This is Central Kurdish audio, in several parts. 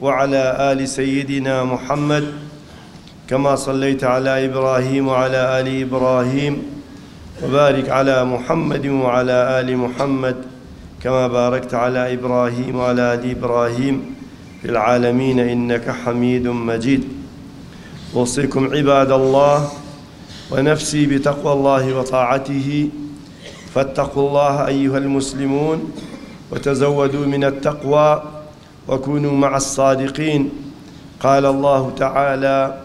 وعلى آل سيدنا محمد كما صليت على إبراهيم وعلى آل إبراهيم وبارك على محمد وعلى آل محمد كما باركت على إبراهيم وعلى آل إبراهيم في العالمين إنك حميد مجيد أوصيكم عباد الله ونفسي بتقوى الله وطاعته فاتقوا الله أيها المسلمون وتزودوا من التقوى وكونوا مع الصادقين قال الله تعالى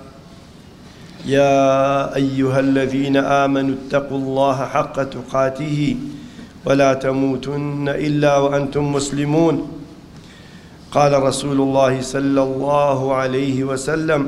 يا أيها الذين آمنوا اتقوا الله حق تقاته ولا تموتن إلا وأنتم مسلمون قال رسول الله صلى الله عليه وسلم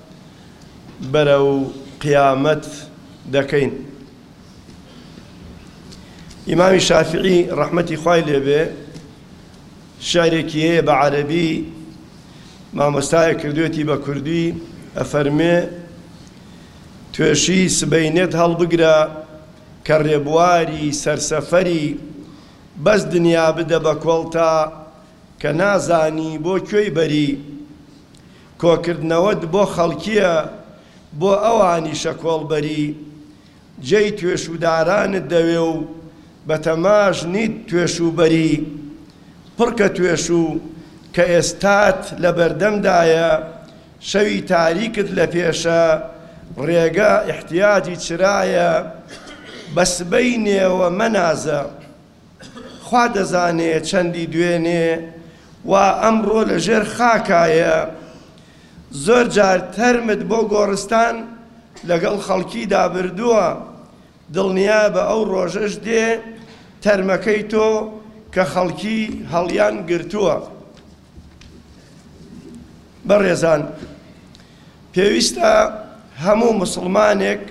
بەرەو قیامەت دەکەین. ئیمامی شافعی ڕەحمەتی خوای لێبێ شعرێکی هەیە بە عەرەبی مامۆستایە کردوێتی بە کوردی ئەفەرمێ توێشی سبەینێت هەڵبگرە کە ڕێبواری سەرسەفەری بەس دنیا بدە بە کۆڵتا کە نازانی بۆ کوێی بەری کۆکردنەوەت بۆ خەڵکییە، بۆ ئەوانیشە کۆڵبەری. جێی توێشوودارانت دەوێ و بە تەماش نیت توێشووبەری. پڕکە توێشوو کە ئێستات لە بەردەمدایە، شەوی تاریکت لە پێشە، ڕێگە ئیحتیاجی چرایە، بە سبەی نێوە مەنازە. خوا دەزانێ چەندی دوێنێ و ئەمڕۆ لە ژێر خاکایە. زۆر جار تەرمت بۆ گۆڕستان لەگەڵ خەڵکیدا بردووە، دڵنیابە ئەو ڕۆژەش دێ تەرمەکەی تۆ کە خەڵکی هەڵیان گرتووە. بەڕێزان، پێویستە هەموو موسڵمانێک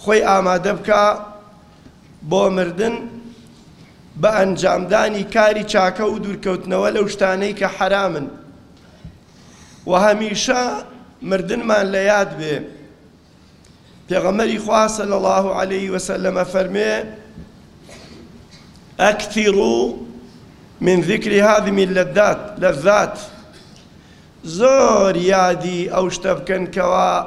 خۆی ئامادە بکا، بۆ مردن بە ئەنجامدانی کاری چاکە و دوورکەوتنەوە لەو شتانەی کە حەرامن و هەمیشە مردنمان لە یاد بێ پێغەمەری خوا صلی الله علیه وسلم فەرمێ ئەکتیڕو من ذکر هذه اللذات لذات زۆر یادی ئەو شتە بکەن کەوا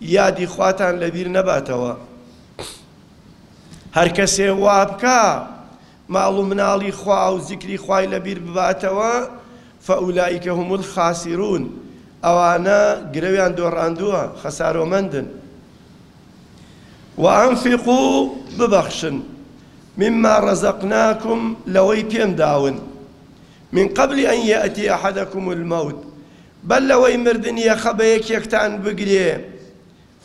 یادی خواتان لەبیر نەباتەوە هەرکەسێ وابکا ماڵ و مناڵی خوا و زیکری خوای لەبیر بباتەوە فاولئک هم الخاسرون ئەوانە گرەویان دۆڕاندووە خەسارۆمەندن وانفقو ببەخشن مما رزقناکم لەوەی پێم داون من قبل ان یاتی احدکم الموت بەر لەوەی مردن یەخە بە یەکێکتان بگرێ،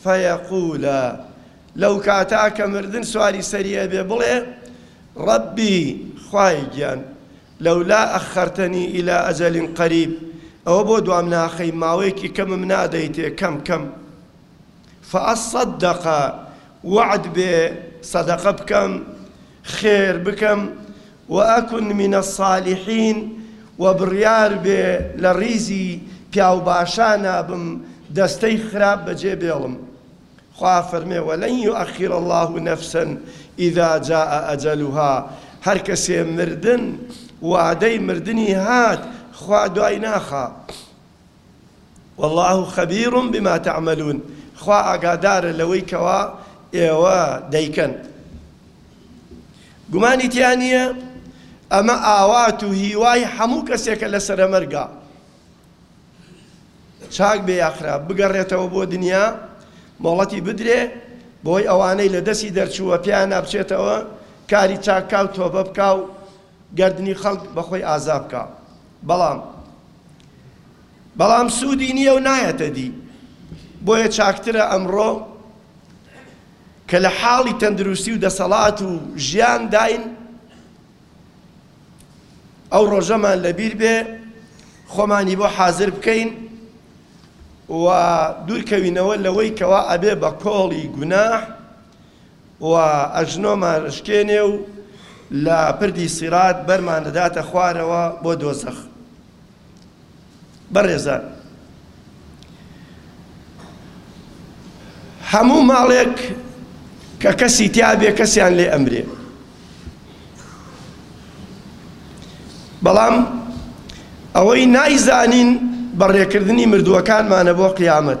فیقولا، لەوکاتە کە مردن سواری سەری ئەبێ بڵێ، رەبی، خوای گیان، لەولا ئەخەرتەنی الی اجل قریب، ئەوە بۆ دوام ناخەی، ماوەیەکی کەمم نادەیتێ، کەم کەم. فاصدق، وەعد بێ سەدەقە بکەم، خێر بکەم، واکن من الصالحین، وە بڕیار بێ لە ڕیزی پیاو باشانا بم، دەستەی خراپ بەجێ بێڵم. خوا ئەفەرمێ، ولن یوخر اللە نفسا اذا جاء اجلها، هەر کەسێ مردن وادەی مردنی هات، خوا دوای ناخا. واللە خبیر بما تعملون خوا ئاگادارە لەوەی کەوا ئێوە دەیکەن. گومانی تیا نییە ئەمە ئاوات و هیوای هەموو کەسێکە لە سەرەمەرگا چاک بێ یاخرا بگەڕێتەوە بۆ دنیا مۆڵەتی بدرێ بۆی ئەوانەی لە دەستی دەرچووە پێیان نابچێتەوە کاری چاککاو تۆبە بکاو گەردنی خەڵک بەخۆی ئازا بکا بەڵام بەڵام سوودی نییە و نایەتە دی بۆیە چاکترە ئەمڕۆ کە لە حاڵی تەندروستی و دەسەڵات و ژیان داین ئەو ڕۆژەمان لەبیر بێ خۆمانی بۆ حازر بکەین و دوورکەوینەوە لەوەی کەوا ئەبێ بە کۆڵی گوناح و ئەژنۆمان ئەشکێنێ و لە پردی سیڕات بەرمان دەداتە خوارەوە بۆ دۆزەخ بەڕێزان هەموو ماڵێک کە کەسی تیاابێ کەسیان لێ ئەمرێ بەڵام ئەوەی نایزانین بەڕێکردنی مردووەکانمانە بۆ قیامەت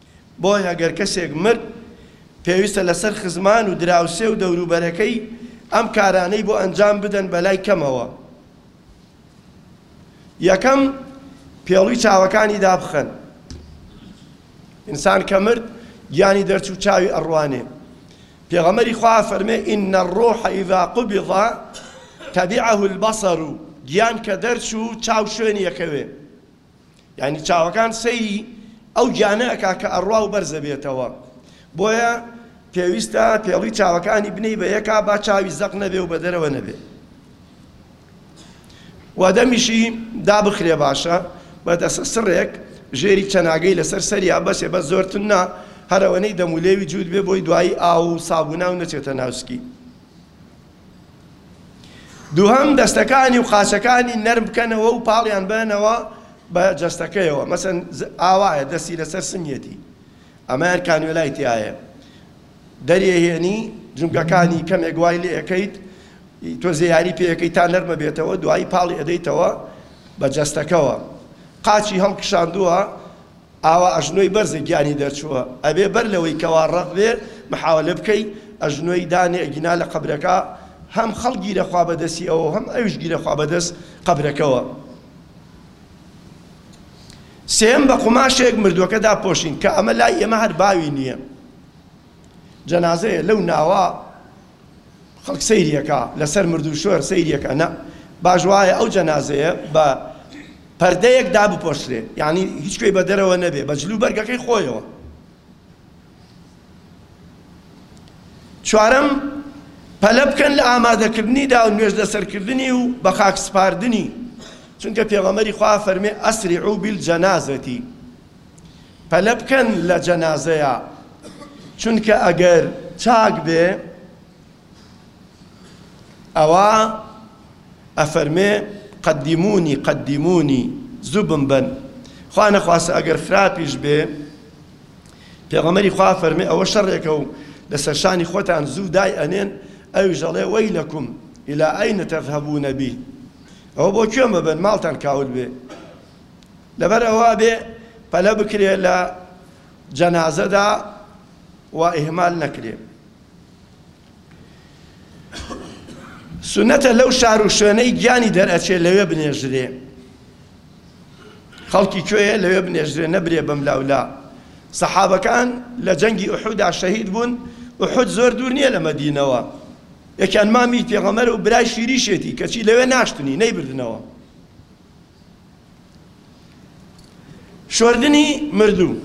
بۆیە گەر کەسێک مرد پێویستە لەسەر خزمان و دراوسێ و دەوروبەرەکەی ئەم کارانەی بۆ ئەنجام بدەن بەلای کەمەوە یەکەم پێڵوی چاوەکانی دابخەن ئینسان کە مرد گیانی دەرچوو چاوی ئەڕوانێ پێغەمەری خوا فەرمێ ئین الروح اذا قبض تبعه البصر گیان کە دەرچوو چاو شوێنی یەکەوێ یانی چاوەکان سەیری ئەو گیانە ئەکا کە ئەڕوا و بەرز ئەبێتەوە بۆیە پێویستە پێڵوی چاوەکانی بنێی بە یەکا با چاوی زەق نەبێ و بە دەرەوە نەبێ و دەمیشی دابخرێ باشە بە دەسە سڕێک ژێری چەناگەی لەسەر سەریا بەسێ بە زۆرتن نا هەرەوەنەی دەمولێوی جووت بێ بۆی دوایی ئاو و سابووناو نەچێتە ناوسکی دووهەم، دەستەکانی و قاچەکانی نەرم بکەنەوە و پاڵیان بەنەوە بە جەستەکەیەوە، مەسەن ئاوایە دەستی لەسەر سمیەتی ئەمەیان کانوێلای تیایە دەریەهێنی جومگەکانی کەمێک وای لێ ئەکەیت تۆزێ یاری پێ ئەکەیت تا نەرمە بێتەوە دوایی پاڵی ئەدەیتەوە بە جەستەکەوە قاچی هەڵکشاندووە ئاوا ئەژنۆی بەرزە گیانی دەرچووە ئەبێ بەر لەوەی کەوا ڕەق بێ محاولە بکەی ئەژنۆی دانێ ئەگینا لە قەبرەکە هەم خەڵک گیرە خوا بە دەستی ئەوەو هەم ئەویش گیرە خوا بە دەست قەبرەکەوە سێم بە قوماشێک مردوەکە داپۆشین کە ئەمە لای ئێمە هەر باوی نییە جەنازەیە لەو ناوە خەڵک سەیری ئەکا لەسەر مردوو شۆر سەیری ئەکا نا باش وایە ئەو جەنازەیە بە پەردەیەک دابپۆشرێ یانی هیچ کوێی بە دەرەوە نەبێ بە جلو بەرگەکەی خۆیەوە چوارەم پەلە بکەن لە ئامادەکردنی دا و نوێژ لەسەرکردنی و بە خاک سپاردنی چونکە پێغەمەری خوا فەرمێ ئەسری عوبیل جەنازەتی پەلە بکەن لە جەنازەیا چونکە ئەگەر چاک بێ ئەوا ئەفەرمێ قدمونی قدمونی زوو بمبەن خوا نەخواستە ئەگەر خراپیش بێ پێغەمەری خوا فەرمێ ئەوە شەڕێکە و لەسەر شانی خۆتان زوو دای ئەنێن ئەویش ئەڵێ وەی لەکم ئیلا ئەینە تەذهبونە بی ئەوە بۆ کوێم بەبەن ماڵتان کاول بێ لەبەر ئەوە ئەبێ پەلە بکرێ لە جەنازەدا و ئیهمال نەکرێ. سونەتە لەو شار و شوێنەی گیانی دەرئەچێ لەوێ بنێژرێ. خەڵکی کوێیە لەوێ بنێژرێ نەبرێ بەم لاولا. سەحابەکان لە جەنگی ئوحودا شەهید بوون، ئوحود زۆر دوور نییە لە مەدینەوە. یەکیان مامی پێغەمبەر و برای شیریشێتی کەچی لەوێ ناشتنی، نەیبردنەوە. شۆردنی مردوو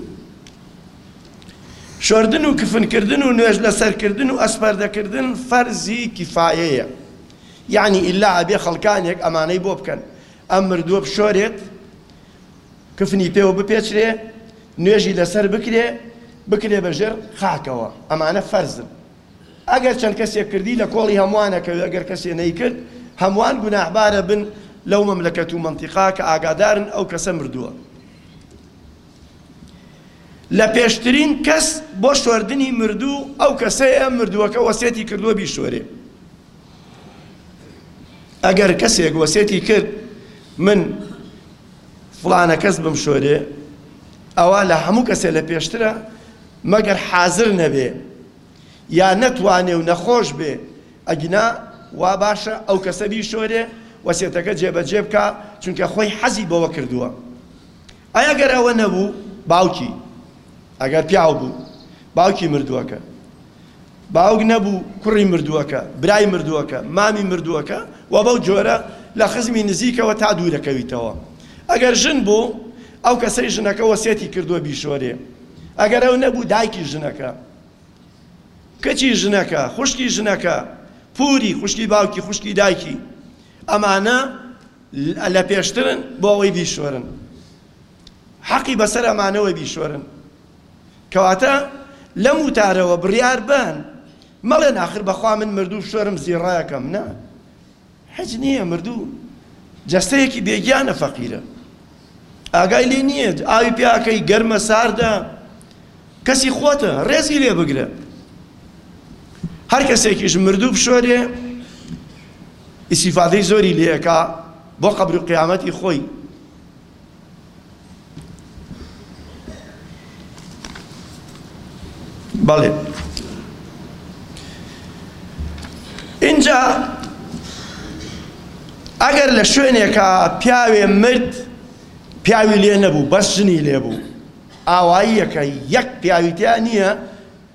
شۆردن و کفنکردن و نوێژ لەسەرکردن و ئەسپەردەکردن فەرزی کیفایەیە یعنی ئللا ئەبێ خەڵکانێک ئەمانەی بۆ بکەن ئەم مردووە بشۆرێت کفنی پێوە بپێچرێ نوێژی لەسەر بکرێ بکرێ بەژێر خاکەوە ئەمانە فەرزن ئەگەر چەند کەسێک کردی لە کۆڵی هەمووان ئەکەوێ ئەگەر کەسێ نەیکرد هەمووان گوناحبار ئەبن لەو مەملەکەت و مەنتیقا کە ئاگادارن ئەو کەسە مردووە لە پێشترین کەس بۆ شۆردنی مردوو ئەو کەسەیە مردووەکە وەسێتی کردووە بیشۆرێ ئەگەر کەسێک وەسێتی کرد من فڵانە کەس بم شۆرێ ئەوە لە هەموو کەسێ لە پێشترە مەگەر حازر نەبێ یا نەتوانێ و نەخۆش بێ، ئەگینا وا باشە ئەو کەسە بیشۆرێ، وەسیەتەکە جێبەجێ بکا، چونکە خۆی حەزی بەوە کردووە. ئەی ئەگەر ئەوە نەبوو، باوکی، ئەگەر پیاو بوو، باوکی مردووەکە، باوک نەبوو، کوڕی مردووەکە، برای مردووەکە، مامی مردووەکە و بەو جۆرە لە خزمی نزیکەوە تا دوورەکەویتەوە. ئەگەر ژن بوو، ئەو کەسەی ژنەکە وەسیەتی کردووە بیشۆرێ. ئەگەر ئەو نەبوو دایکی ژنەکە، کچی ژنەکە، خوشکی ژنەکە، پووری، خوشکی باوکی، خوشکی دایکی، ئەمانە لە پێشترن بۆ ئەوەی بیشۆرن. حەقی بەسەر ئەمانەوە بیشۆرن. کەواتە لەم وتارەوە بڕیار بەن، مەڵێن ئاخر بەخوا من مردوو بشۆرم زیڕەکەم، نا. هیچ نییە مردوو جەستەیەکی بێگیانە فەقیرە ئاگای لێ نییە ئاوی پێ ئاکەی گەرمە ساردە کەسی خۆتە ڕێزی لێ بگرە هەر کەسێکیش مردوو بشۆرێ ئیسیفادەی زۆری لێکا بۆ قەبر و قیامەتی خۆی بەڵێ ئینجا ئەگەر لە شوێنێکە پیاوێ مرد پیاوی لێ نەبوو بەس ژنی لێ بوو ئاواییەکە یەک پیاوی تیا نییە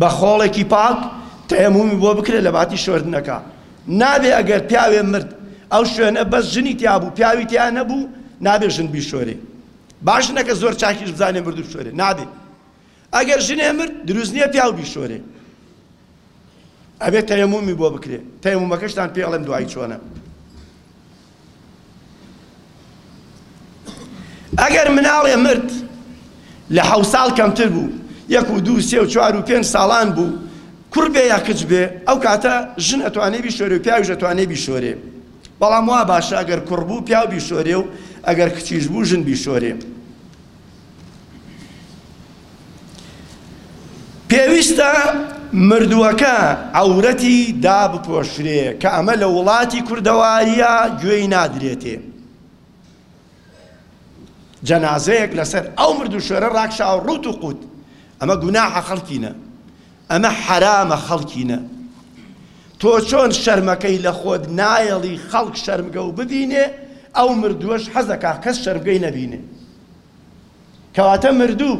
بە خۆڵێکی پاک تەیەمومی بۆ بکرێ لە باتی شۆردنەکە نابێ ئەگەر پیاوێ مرد ئەو شوێنە بەس ژنی تیا بوو پیاوی تیا نەبوو نابێ ژن بیشۆرێ با ژنەکە زۆر چاکیش بزانێ مردوو بشۆرێ نابێ ئەگەر ژنێ مرد دروست نییە پیاو بیشۆرێ ئەبێ تەیەمومی بۆ بکرێ تەیەمومەکەشتان پێ ئەڵێم دوعای چۆنە ئەگەر مناڵێ مرد لە حەو ساڵ کەمتر بوو یەک و دوو سێ و چوار و پێنج ساڵان بوو کوڕ بێ یا کچ بێ ئەو کاتە ژن ئەتوانێ بیشۆرێ و پیاویش ئەتوانێ بیشۆرێ بەڵام وا باشە ئەگەر کوڕ بوو پیاو بیشۆرێ و ئەگەر کچیش بوو ژن بیشۆرێ پێویستە مردووەکە عەورەتی دابپۆشرێ کە ئەمە لە وڵاتی کوردەواریە گوێی نادرێتێ جەنازەیەک لەسەر ئەو مردوو شوێرە ڕاکشاو ڕوت و قوت ئەمە گوناحە خەڵکینە ئەمە حەرامە خەڵکینە تۆ چۆن شەرمەکەی لە خۆت نایەڵی خەڵک شەرمگە و ببینێ ئەو مردووەش حەزەکە کەس شەرمگەی نەبینێ کەواتە مردوو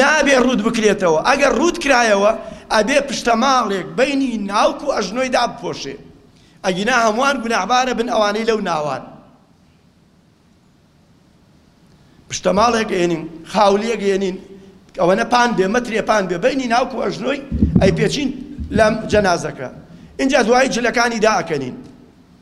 نابێ ڕووت بکرێتەوە، ئەگەر ڕووت کرایەوە ئەبێ پشتەماڵێک بەینی ناوک و ئەژنۆی دابپۆشێ، ئەگینا هەمووان گوناهبار ئەبن ئەوانەی لەو ناوان پشتەماڵێک ئەیەنین، خاولیەک ئەیەنین ئەوەنە پان بێ مەترێ پان بێ بەینی ناوک و ئەژنۆی ئەیپێچین لەم جەنازەکە ئینجا دوایی جلەکانی دائەکەنین.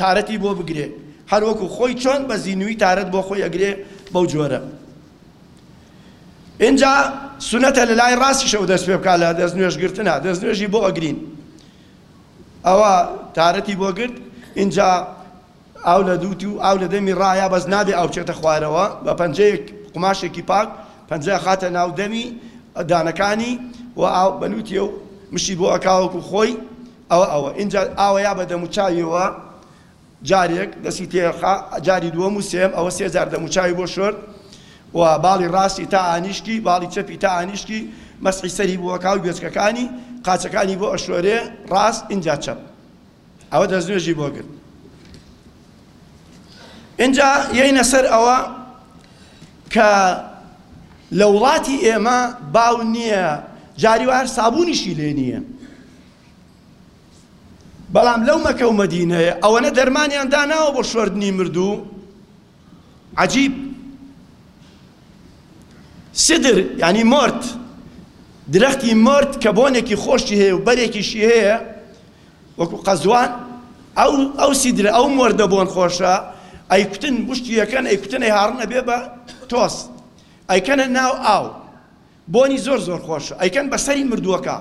تارەتی بۆ بگرێ هەر وەکو خۆی چۆن بە زینوی تارەت بۆ خۆی ئەگرێ بەو جۆرە ئینجا سونەتە لە لای ڕاستیشەوە دەست پێ بکات لە دەست نوێژ گرتنە دەست نوێژی بۆ ئەگرین ئەوە تارەتی بۆ گرت ئینجا ئاو لە دووتی و ئاو لە دەمی ڕایە بەس نابێ ئەو چێتە خوارەوە بە پەنجەیەک قوماشێکی پاک پەنجە خاتە ناو دەمی دانەکانی و ئاو بەلووتێ و مشی بۆ ئەکاوەکو خۆی ئەوە ئەوە ئینجا ئاوە یا بە دەموچاویەوە جارێک دەستی تێخا جاری دووەم و سێم ئەوە سێ جار دەموچاوی بۆ شۆرد و باڵی ڕاستی تا ئانیشکی باڵی چەپی تا ئانیشکی مەسحی سەری بووە کاو گوێچکەکانی قاچەکانی بۆ ئەشۆرێ ڕاست ئینجا چەپ ئەوە دەستنوێژی بۆ گرت ئینجا یەینە سەر ئەوە کە لە وڵاتی ئێمە باو نییە جاری وار سابوونیشی لێ نییە بەڵام لەو مەکە و مەدینەیە ئەوەنە دەرمانیان داناوە بۆ شۆردنی مردوو عەجیب سدر یعنی مرد درەختی مرد کە بۆنێکی خۆشی هەیە و بەرێکیشی هەیە وەکو قەزوان ئەو ئەو سیدرە ئەو مردە بۆن خۆشە ئەی کوتن بشتی یەکەن ئەی کوتنەی هاڕنە بێ بە تۆست ئەیکەنە ناو ئاو بۆنی زۆر زۆر خۆش ئەیکەن بە سەری مردووەکە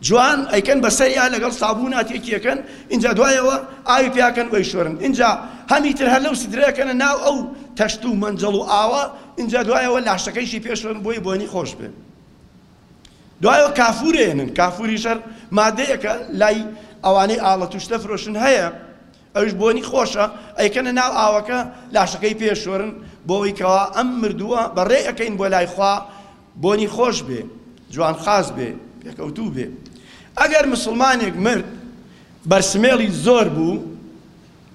جوان ئەیکەن بە سەریا لەگەڵ سابوونا تێکی ئەکەن ئینجا دوایەوە ئاوی پیا کەن و ئەیشۆرن ئینجا هەمی تر هەر لەو سدرە ئەکەنە ناو ئەو تەشت و مەنجەڵ و ئاوە ئینجا دوایەوە لاشەکەیشی پێ شۆرن بۆی بۆنی خۆش بێ دوایەوە کافور ئێنن کافوریش هەر مادەیەکە لای ئەوانەی ئاڵەتوش دەفرۆشن هەیە ئەویش بۆنی خۆشە ئەیکەنە ناو ئاوەکە لاشەکەی پێ شۆرن بۆوەی کەوا ئەم مردووە بەڕێ ئەکەین بۆ لای خوا بۆنی خۆش بێ جوان خاس بێ پێکەوتوو بێ ئەگەر مسوڵمانێک مرد بەر سمێڵی زۆر بوو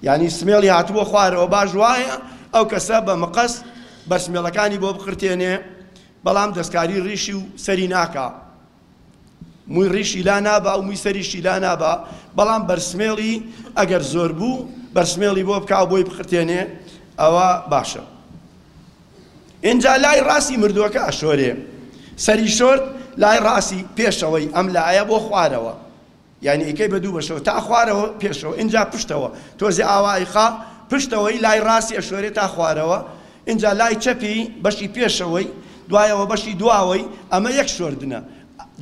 یانی سمێڵی هاتووە خوارەوە باش وایە ئەو کەسە بە مقەست بەر سمێڵەکانی بۆ بقرتێنێ بەڵام دەستکاری ڕیشی و سەری ناکا موی ڕیشی لا نابا و موی سەریشی لا نابا بەڵام بەرسمێڵی ئەگەر زۆر بوو بەرسمێڵی بۆ بکاو بۆی بقرتێنێ ئەوە باشە ئینجا لای ڕاستی مردووەکە ئەشۆرێ سەری شۆرد لای ڕاستی پێشەوەی ئەم لایە بۆ خوارەوە یانی ئیکەی بە دوو بەشەوە تا خوارەوە پێشەوە ئینجا پشتەوە تۆزێ ئاوا ئیخا پشتەوەی لای ڕاستی ئەشۆرێ تا خوارەوە ئینجا لای چەپی بەشی پێشەوەی دوایەوە بەشی دواوەی ئەمە یەک شۆردنە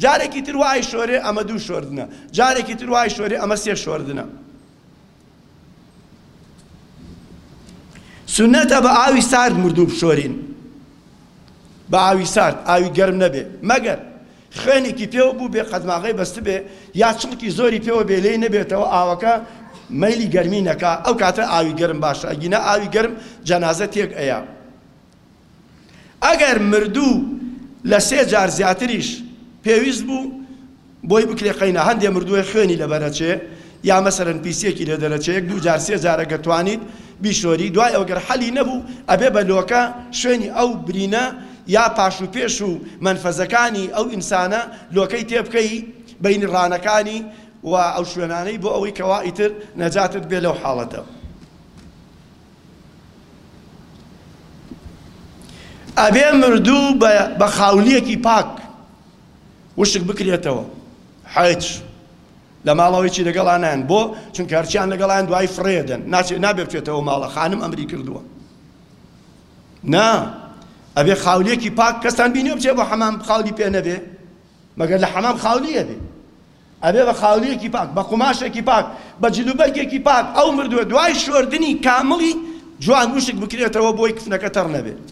جارێکی تر وائەیشۆرێ ئەمە دوو شۆردنە جارێکی تر وائەیشۆرێ ئەمە سێ شۆردنە. سوننەتە بە ئاوی سارد مردوو بشۆرین، بە ئاوی سارد، ئاوی گەرم نەبێ، مەگەر خوێنێکی پێوە بووبێ، قەدماغەی بەستبێ، یا چڵکی زۆری پێوە بێ لێی نەبێتەوە، ئاوەکە مەیلی گەرمی نەکا، ئەو کاتە ئاوی گەرم باشە، ئەگینا ئاوی گەرم جەنازە تێک ئەیا. ئەگەر مردوو لە سێ جار زیاتریش پێویست بوو بۆی بکرێ قەینا هەندێ مردووە خوێنی لەبەرەچێ یا مەسەلەن پیسیەکی لێ دەرەچێ یەک دوو جار سێ جار ئەگەر توانیت بیشۆری دوای ئەوە گەر حەلی نەبوو ئەبێ بە لۆکە شوێنی ئەو برینە یا پاش و پێش و مەنفەزەکانی ئەو ئینسانە لۆکەی تێ بکەی بەینی ڕانەکانی و ئەو شوێنانەی بۆ ئەوەی کەوا ئیتر نەجاتت بێ لەو حاڵەتە. ئەبێ مردوو بە خاولیەکی پاک وشک بکرێتەوە حەیچ لە ماڵەوەی چی لەگەڵا نایەن بۆ چونکە هەرچیان لەگەڵیان دوای فڕێدەن ناچێت نابێ بچێتەوە ماڵە خانم ئەمری کردووە نا ئەبێ خاولیەکی پاک کەستان بینێ بچێ بۆ حەمام خاولی پێ نەبێ مەگەر لە حەمام خاولیە بێ ئەبێ بە خاولیەکی پاک، بە قوماشێکی پاک، بە جل و بەرگێکی پاک ئەو مردوە دوای شۆردنی کامڵی جوان وشک بکرێتەوە بۆی کفنەکە تەڕ نەبێت.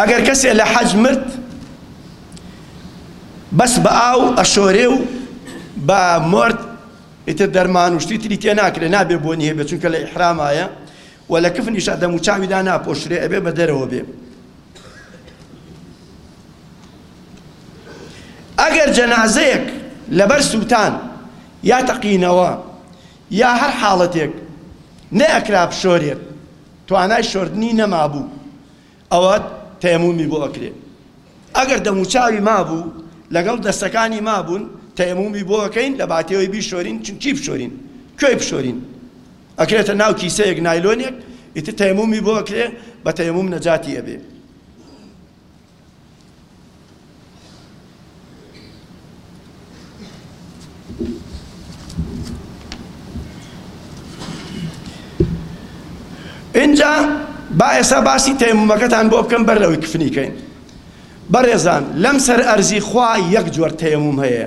ئەگەر کەسێ لە حەج مرد بەس بە ئاو ئەشۆرێ و بە مۆرد ئیتر دەرمان و شتی تری تێ ناکرێ نابێ بۆنی هەبێ چونکە لە ئیحرامایە و لە کفنیشا دەموچاوی دا ناپۆشرێ ئەبێ بە دەرەوە بێ ئەگەر جەنازەیەک لەبەر سووتان یا تەقینەوە یا هەر حاڵەتێک نەئەکرا بشۆرێت توانای شۆردنی نەمابوو ئەوەت تەیەمومی بۆ ئەکرێ ئەگەر دەموچاوی مابوو لەگەڵ دەستەکانی مابوون تەیەمومی بۆ ئەکەین لە باتێوەی بیشۆرین چ چی بشۆرین کوێ بشۆرین ئەکرێتە ناو کیسەیەک نایلۆنێک ئیتر تەیەمومی بۆ ئەکرێ بە تەیەموم نەجاتی ئەبێ ئینجا با ئێستا باسی تەیمومەکەتان بۆ بکەم بەر لەوەی کفنی کەین بەڕێزان لەم سەر ئەرزی خوا یەک جۆر تەیموم هەیە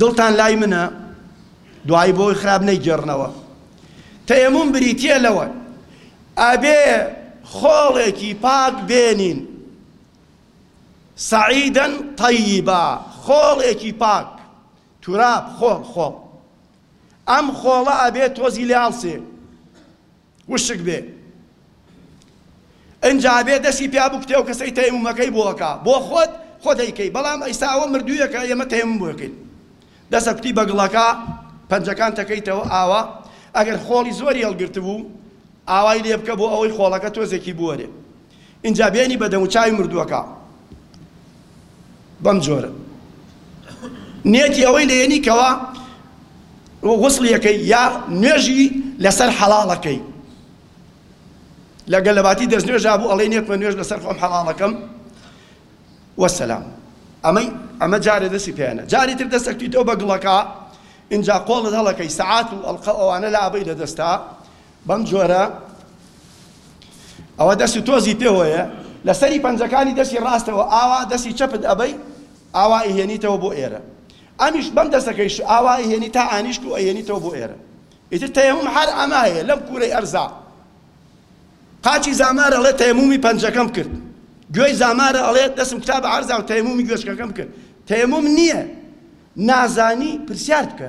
دڵتان لای منە دوایی بۆی خراپ نەیگێڕنەوە. تەیەموم بریتیە لەوە ئەبێ خۆڵێکی پاک بێنین، صعیدا طیبا، خۆڵێکی پاک، تراب، خۆڵ، خۆڵ، ئەم خۆڵە ئەبێ تۆزی لێ هەڵسێ، وشک بێ ئنجا ئەبێ دەستی پیا بکوتێ ئەو کەسەی تەیمومەکەی بۆ ئەکا بۆ خۆت خۆ دەیکەی بەڵام ئیستا ئەوە مردوویەکە ئێمە تەیموم بۆ ئەکەین دەست ئەکوتی بە گڵەکە پەنجەکان تەکەیتەوە ئاوا ئەگەر خۆڵی زۆری هەڵگرتبوو ئاوای لێ بکە بۆ ئەوەی خۆڵەکە تۆزێکی بوەرێ ئینجا بێنی بە دەموچاوی مردووەکە بەم جۆرە نێتی ئەوەی لێنی کەوا غسڵیەکەی یا نوێژی لەسەر حەڵاڵەکەی لەگەل لەباتی دەست نوێژا بوو ئەڵێ نێتمە نوێژ لەسەر خۆم حەڵاڵەکەم وەسەلام ئەمەی ئەمە جارێ دەستی پێیانە جاری تر دەستەکتی تۆ بە گڵەکە اینجا قۆڵت هەڵەکەی سەعات و ئەڵقە ئەوانە لە ئابەی لە دەستا بەم جۆرە ئەوە دەست و تۆزی پێوەیە لە سەری پەنجەکانی دەستی ڕاستەوە ئاوا دەستی چەپت ئەبەی ئاوا ئەیهێنیتەوە بۆ ئێرە ئەمیش بەم دەستەکەیش ئاوا ئەیهێنی تا ئانیشک و ئەیهێنیتەوە بۆ ئێرە ئیتر تەیەموم هەر ئەمە هەیە لەم کوورەی ئەرزا قاچی زامارە ئەڵێ تەیەمومی پەنجەکەم کرد گوێی زامارە ئەڵێ دەسم کتاب عرضا و تەیەمومی گوێچکەکەم کرد تەیەموم نییە نازانی پرسیار بکە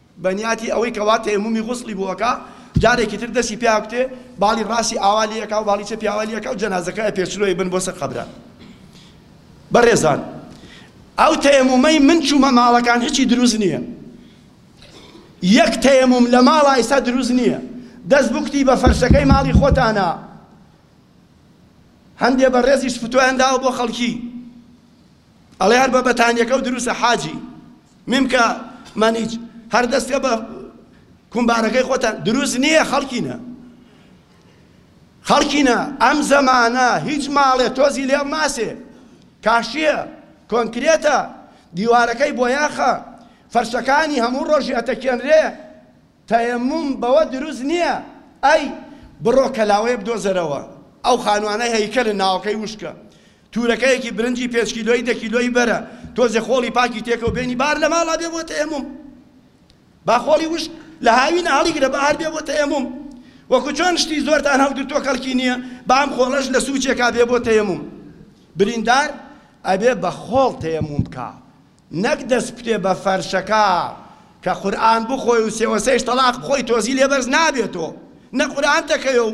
بەنیاتی ئەوەی کە وا تەیەمومی غوسڵی بۆ ئەکا جارێکی تر دەستی پێ ئەکوتێ باڵی ڕاستی ئاوا لێ ئەکا و باڵی چەپی ئاوا لێ ئەکا و جەنازەکە ئەپێچرۆێ بن بۆ سەر قەبرا بەڕێزان ئەو تەیەمومەی من چوومە ماڵەکان هیچی دروست نییە یەک تەیەموم لە ماڵا ئیستا دروست نییە دەست بکتی بە فەرشەکەی ماڵی خۆتانە هەندێ بەڕێزیش فتوایان داوە بۆ خەڵکی ئەڵێ هەر بە بەتانیەکەو دروستە حاجی ممکە مەنیج هەر دەستکە بە کومبارەکەی خۆتان دروست نییە خەڵکینە خەڵکینە ئەم زەمانە هیچ ماڵێ تۆزی لێڵ ناسێ کاشیە کۆنکرێتە دیوارەکەی بۆیاخە فەرشەکانی هەموو ڕۆژی ئەتەکێنرێ تەیەموم بەوە دروست نییە ئەی بڕۆ کەلاوەیە بدۆزەرەوە ئەو خانوانای هەیکەلە ناوەکەی وشکە تورەکەیەکی برنجی پێنج کیلۆیی دە کیلۆیی بەرە تۆزێ خۆڵی پاکی تێکەو بێنی بەهار لە ماڵا بێ بۆ تەیەموم با خۆڵی وشک لە هاوینا هەڵیگرە بەهار بێ بۆ تەیەموم وەکو چۆن شتی زۆرتان هەڵگرتوە کەڵکی نیە با ئەم خۆڵەش لە سوچێکا بێ بۆ تەیەموم بریندار ئەبێ بە خۆڵ تەیەموم بکا نەک دەست بکرێ بە فەرشەکە کە قورئان بخۆی و سێوەسێش تەڵاق بخۆی تۆزی لێ بەرز نابێتۆ نە قورئان دەکەیۆ و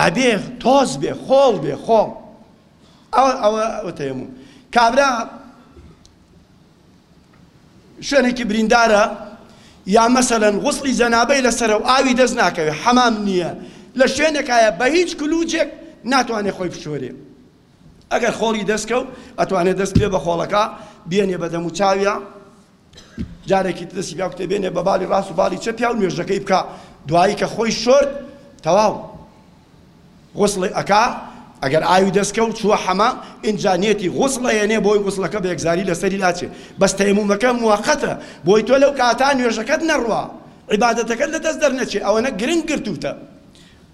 ئەبێ تۆز بێ خۆڵ بێ خۆڵ ئەوە ئەوە وتەیەموو کابرا شوێنێکی بریندارە یا مەسەلەن غسڵی جەنابەی لەسەر و ئاوی دەست ناکەوێت حەمام نییە لە شوێنێکایە بە هیچ کللوجێک ناتوانێت خۆی بشۆرێ ئەگەر خۆڵی دەستکەوت ئەتوانێت دەست پێ بە خۆڵەکە بێنێ بە دەموچاویە جارێکی تر دەستی پیاو کتێبێنێ بە باڵی ڕاست و باڵی چەپ پیاو نوێژەکەی بکا دوایی کە خۆی شۆرد تەواو غسڵی ئەکا ئەگەر ئاوی دەستکەوت چووە حەما ئینجا نیەتی غسڵە یەنێ بۆی غسڵەکە بە یەکزاری لەسەری لاچێ بەس تەیمومەکە موقتە بۆی تۆ لەو کاتا نوێژەکەت نەڕوا عیبادەتەکەت لە دەست دەرنەچێ ئەوەنە گرنگ گرتوتە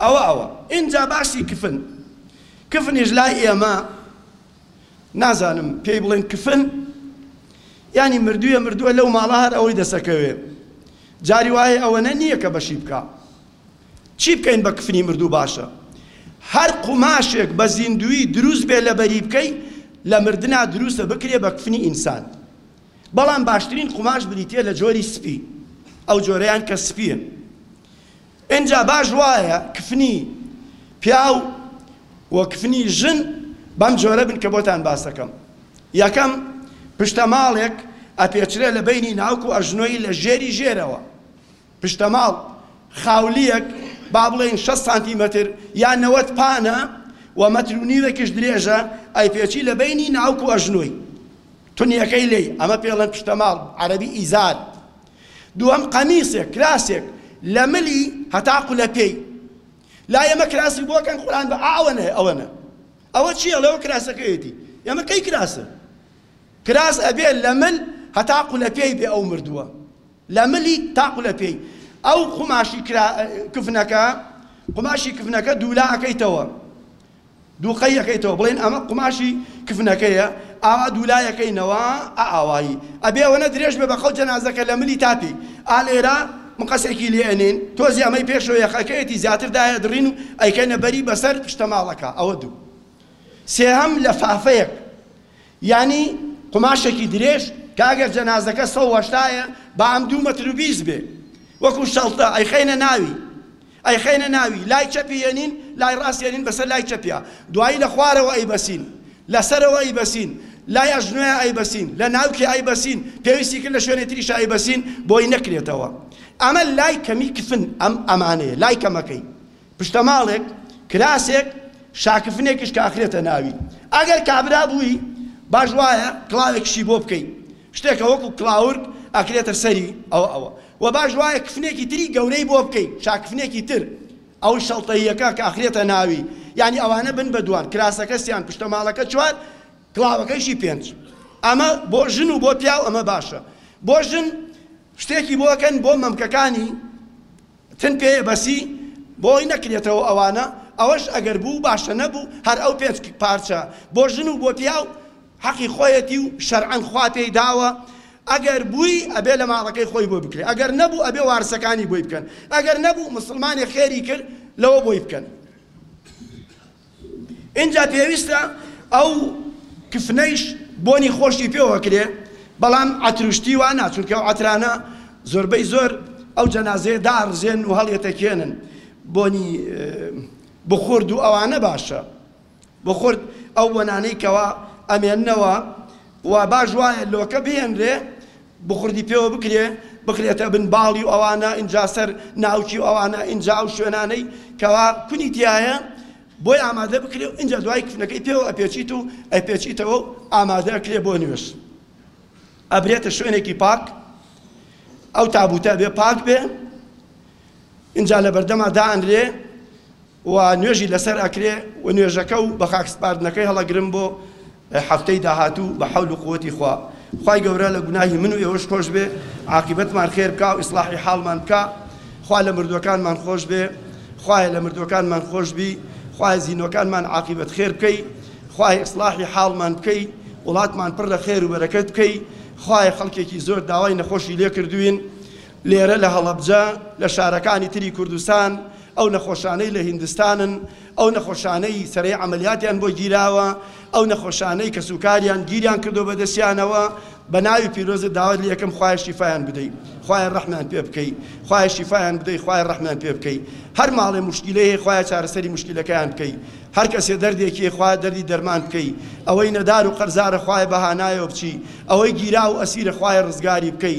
ئەوە ئەوە ئینجا باسی کفن کفنیش لای ئێمە نازانم پێی بڵێن کفن یانی مردوویە مردووە لەو ماڵە هەر ئەوەی دەسەکەوێ جاری وایە ئەوەنە نییە کە بەشی بکە چی بکەین بە کفنی مردوو باشە هەر قوماشێک بە زیندوی دروست بێ لە بەری بکەی لە مردنا دروستە بکرێ بە کفنی ئینسان بەڵام باشترین قوماش بریتە لە جۆری سپی ئەو جۆرەیان کە سپیە ئینجا باش وایە کفنی پیاو و کفنی ژن بەم جۆرە بن کە بۆتان باس دەکەم. یەکەم، پشتەماڵێک ئەپێچرێ لە بەینی ناوک و ئەژنۆی لە ژێری ژێرەوە. پشتەماڵ خاولییەک با بڵێین شەست سانتیمەتر یا نەوەد پانە و مەتر و نیوێکیش درێژە، ئەیپێچی لە بەینی ناوک و ئەژنۆی. تونیەکەی لێی، ئەمە پێڵێن پشتەماڵ، عەرەبی، ئیزار. دووەم قەمیسێک، کراسێک، لە ملی هەتا قولە پێی. لای ئێمە کراسی بۆ کەن قورئان بە ئا ئەوەنە ئەوەنە. ئەوە چیە ئەڵێ ئەوە کراسەکەیەتی. ئێمە کەی کراسە؟ کراس ئەبێ لە مل هەتا قولە پێی بێ ئەو مردووە. لە ملی تا قولە پێی. ئەو قوماشی کرا کفنەکە قوماشی کفنەکە دوولا ئەکەیتەوە. دوقەی ئەکەیتەوە بڵێن ئەمە قوماشی کفنەکەیە ئاوا دوولای ئەکەینەوە ئا ئاوایی ئەبێ ئەوەنە درێژ بێ بەقەو جەنازەکە لە ملی تاپی ئا لێرە مقەسێکی لێ ئەنێین تۆزێ ئەمەی پێشەوە یەخەکەیەتی زیاتر دایەدڕین و ئەیکەینە بەری بەسەر پشتەماڵەکە ئەوە دوو سێهەم لەفافەیەک یانی قوماشێکی درێژ کە ئەگەر جەنازەکە سەد و هەشتا یە با ئەم دوو مەتر و بیست بێ وەکو شەڵتە ئەیخەینە ناوی ئەیخەینە ناوی لای چەپی یەنین لای ڕاست یەنین بەسەر لای چەپیا دوایی لە خوارەوە ئەیبەسین لە سەرەوە ئەیبەسین لای ئەژنۆیا ئەیبەسین لە ناوکی ئەیبەسین پێویستی کرد لە شوێنێ تریشا ئەیبەسین بۆی نەکرێتەوە ئەمە لای کەمی کفن ئەم ئەمانەیە لای کەمەکەی پشتەماڵێک، کراسێک، شاکفنێکیش کە ئەخرێتە ناوی. ئەگەر کابرا بووی، باش وایە کڵاوێکیشی بۆ بکەی، شتێکە وەکوو کڵاورگ ئەکرێتە سەری ئەوە ئەوە. وە باش وایە کفنێکی تری گەورەی بۆ بکەی، شاکفنێکی تر، ئەو شەڵتەییەکە کە ئەخرێتە ناوی. یانی ئەوانە بن بە دووان، کراسەکە سیان، پشتەماڵەکە چوار، کڵاوەکەیشی پێنج. ئەمە بۆ ژن و بۆ پیاو ئەمە باشە. بۆ ژن شتێکی بۆ کەن بۆ مەمکەکانی. تن پێ بەسی بۆی نەکرێتەوە ئەوانە ئەوەش ئەگەر بوو باشە نەبوو هەر ئەو پێنج پارچە بۆ ژن و بۆ پیاو حەقی خۆیەتی و شەرعەن خوا پێی داوە ئەگەر بووی ئەبێ لە ماڵەکەی خۆی بۆی بکرێ ئەگەر نەبوو ئەبێ وارسەکانی بۆی بکەن ئەگەر نەبوو موسڵمانێ خێری کرد لەوە بۆی بکەن. ئینجا پێویستە ئەو کفنەیش بۆنی خۆشی پێوە کرێ بەڵام عەتروشتی وا نا چونکە ئەو عەترانە زۆربەی زۆر ئەو جەنازەیە داڕزێن و هەڵیەتەکێنن بۆنی بخورد و ئەوانە باشە بخورد ئەو بۆنانەی کەوا ئەمێنەوە و باش وایە لۆکە بهێنرێ بوخوردی پێوە بکرێ بخرێتە بن باڵی و ئەوانە ئینجا سەر ناوکی و ئەوانە ئینجا ئەو شوێنانەی کەوا کونی تیایە بۆی ئامادە بکرێ و ئینجا دوای کفنەکەی پێوە ئەپێچیت و ئەپێچیتەوە و ئامادە ئەکرێ بۆ نوێش ئەبرێتە شوێنێکی پاک ئەو تابوتە بێ پاک بێ ئینجا لە بەردەما دانرێ و نوێژی لەسەر ئەکرێ و نوێژەکە و بەخاک سپاردنەکەی هەڵەگرم بۆ هەفتەی داهاتوو بە حەول و قوەتی خوا خوای گەورە لە گوناهی من و ئێوەش خۆش بێ عاقیبەتمان خێر بکا و ئیسڵاحی حاڵمان بکا خوا لە مردوەکانمان خۆش بێ خوایە لە مردوەکانمان خۆش بی خوایە زینۆکانمان عاقیبەت خێر بکەی خوای ئیسڵاحی حاڵمان بکەی وڵاتمان پڕ لە خێر و بەرەکەت بکەی خوای خەڵکێکی زۆر داوای نەخۆشی لێ کردوین لێرە لە هەڵەبجە لە شارەکانی تری کوردستان ئەو نەخۆشانەی لە هیندستانن، ئەو نەخۆشانەی سەرەی عەمەلیاتیان بۆ گیراوە، ئەو نەخۆشانەی کەسوکاریان گیریان کردووە بە دەستیانەوە، بە ناوی پیرۆزت داوات لێ ئەکەم خوایە شیفایان بدەی، خوایە ڕەحمیان پێ بکەی، خوایە شیفایان بدەی، خوایە ڕەحمیان پێ بکەی. هەر ماڵێ موشکیلەی هەیە خوایە چارەسەری موشکیلەکەیان بکەی. هەر کەسێ دەردێکی هەیە خوایە دەردی دەرمان بکەی. ئەوەی نەدار و قەرزارە خوایە بە هانایەوە بچی. ئەوەی گیراو و ئەسیرە خوایە ڕزگاری بکەی.